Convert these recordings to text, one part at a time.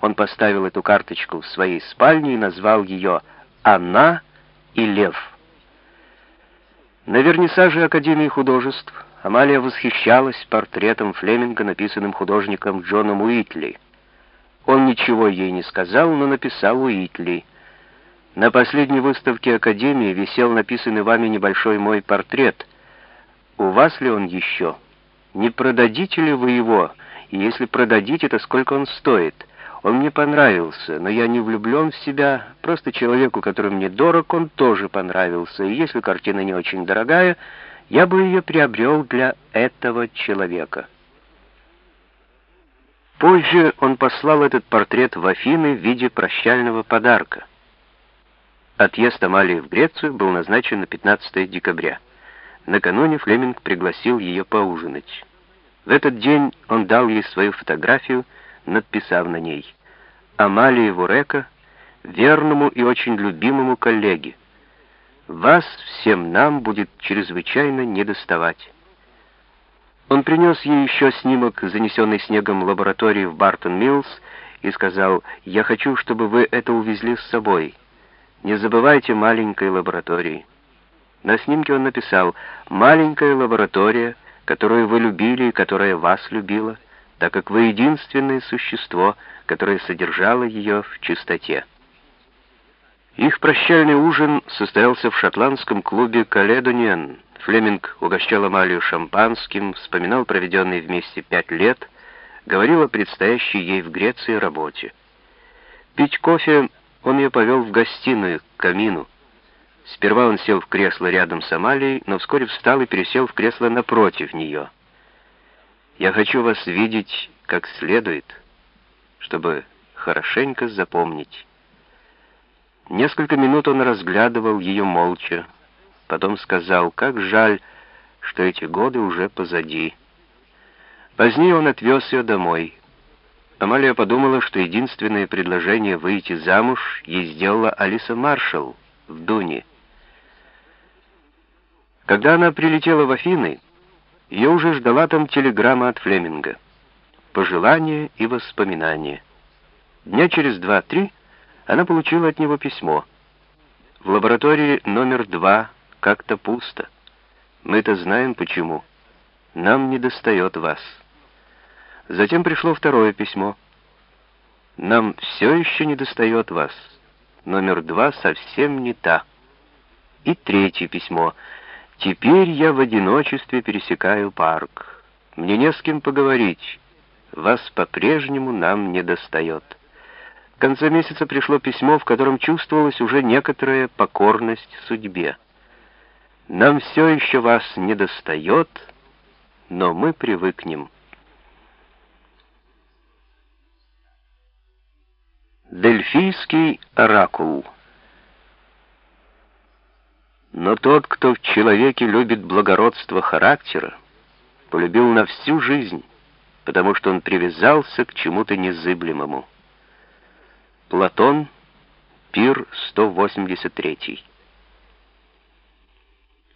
Он поставил эту карточку в своей спальне и назвал ее «Она и Лев». На вернисаже Академии художеств Амалия восхищалась портретом Флеминга, написанным художником Джоном Уитли. Он ничего ей не сказал, но написал Уитли. На последней выставке Академии висел написанный вами небольшой мой портрет. У вас ли он еще? Не продадите ли вы его? И если продадите, то сколько он стоит? Он мне понравился, но я не влюблен в себя. Просто человеку, который мне дорог, он тоже понравился. И если картина не очень дорогая, я бы ее приобрел для этого человека. Позже он послал этот портрет в Афины в виде прощального подарка. Отъезд Амалии в Грецию был назначен на 15 декабря. Накануне Флеминг пригласил ее поужинать. В этот день он дал ей свою фотографию, надписав на ней «Амалии Вурека, верному и очень любимому коллеге. Вас всем нам будет чрезвычайно недоставать». Он принес ей еще снимок, занесенный снегом лаборатории в Бартон-Миллс, и сказал, «Я хочу, чтобы вы это увезли с собой». Не забывайте маленькой лаборатории. На снимке он написал «Маленькая лаборатория, которую вы любили и которая вас любила, так как вы единственное существо, которое содержало ее в чистоте». Их прощальный ужин состоялся в шотландском клубе «Каледониен». Флеминг угощал Амалию шампанским, вспоминал проведенные вместе пять лет, говорил о предстоящей ей в Греции работе. Пить кофе он ее повел в гостиную, к камину. Сперва он сел в кресло рядом с Амалией, но вскоре встал и пересел в кресло напротив нее. «Я хочу вас видеть как следует, чтобы хорошенько запомнить». Несколько минут он разглядывал ее молча, потом сказал, как жаль, что эти годы уже позади. Позднее он отвез ее домой. Амалия подумала, что единственное предложение выйти замуж ей сделала Алиса Маршалл в Дуне. Когда она прилетела в Афины, ее уже ждала там телеграмма от Флеминга. Пожелания и воспоминания. Дня через два-три она получила от него письмо. В лаборатории номер два как-то пусто. Мы-то знаем почему. Нам не достает вас. Затем пришло второе письмо. «Нам все еще не достает вас. Номер два совсем не та». И третье письмо. «Теперь я в одиночестве пересекаю парк. Мне не с кем поговорить. Вас по-прежнему нам не достает». В конце месяца пришло письмо, в котором чувствовалась уже некоторая покорность судьбе. «Нам все еще вас не достает, но мы привыкнем». Дельфийский оракул. Но тот, кто в человеке любит благородство характера, полюбил на всю жизнь, потому что он привязался к чему-то незыблемому. Платон, пир 183.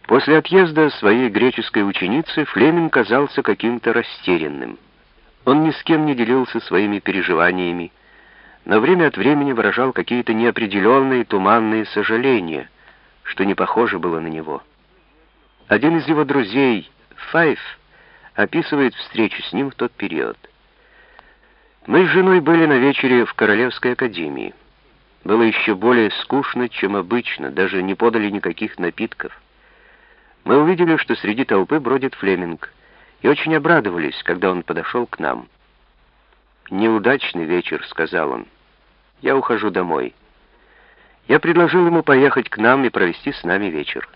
После отъезда своей греческой ученицы Флеминг казался каким-то растерянным. Он ни с кем не делился своими переживаниями, но время от времени выражал какие-то неопределенные туманные сожаления, что не похоже было на него. Один из его друзей, Файф, описывает встречу с ним в тот период. Мы с женой были на вечере в Королевской академии. Было еще более скучно, чем обычно, даже не подали никаких напитков. Мы увидели, что среди толпы бродит Флеминг, и очень обрадовались, когда он подошел к нам. «Неудачный вечер», — сказал он. «Я ухожу домой». Я предложил ему поехать к нам и провести с нами вечер.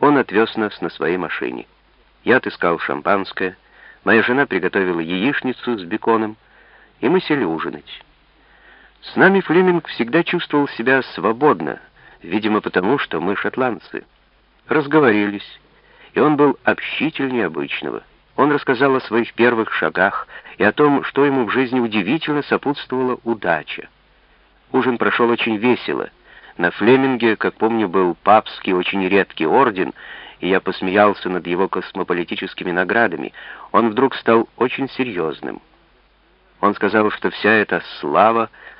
Он отвез нас на своей машине. Я отыскал шампанское, моя жена приготовила яичницу с беконом, и мы сели ужинать. С нами Флеминг всегда чувствовал себя свободно, видимо потому, что мы шотландцы. Разговорились, и он был общительнее обычного. Он рассказал о своих первых шагах и о том, что ему в жизни удивительно сопутствовала удача. Ужин прошел очень весело. На Флеминге, как помню, был папский очень редкий орден, и я посмеялся над его космополитическими наградами. Он вдруг стал очень серьезным. Он сказал, что вся эта слава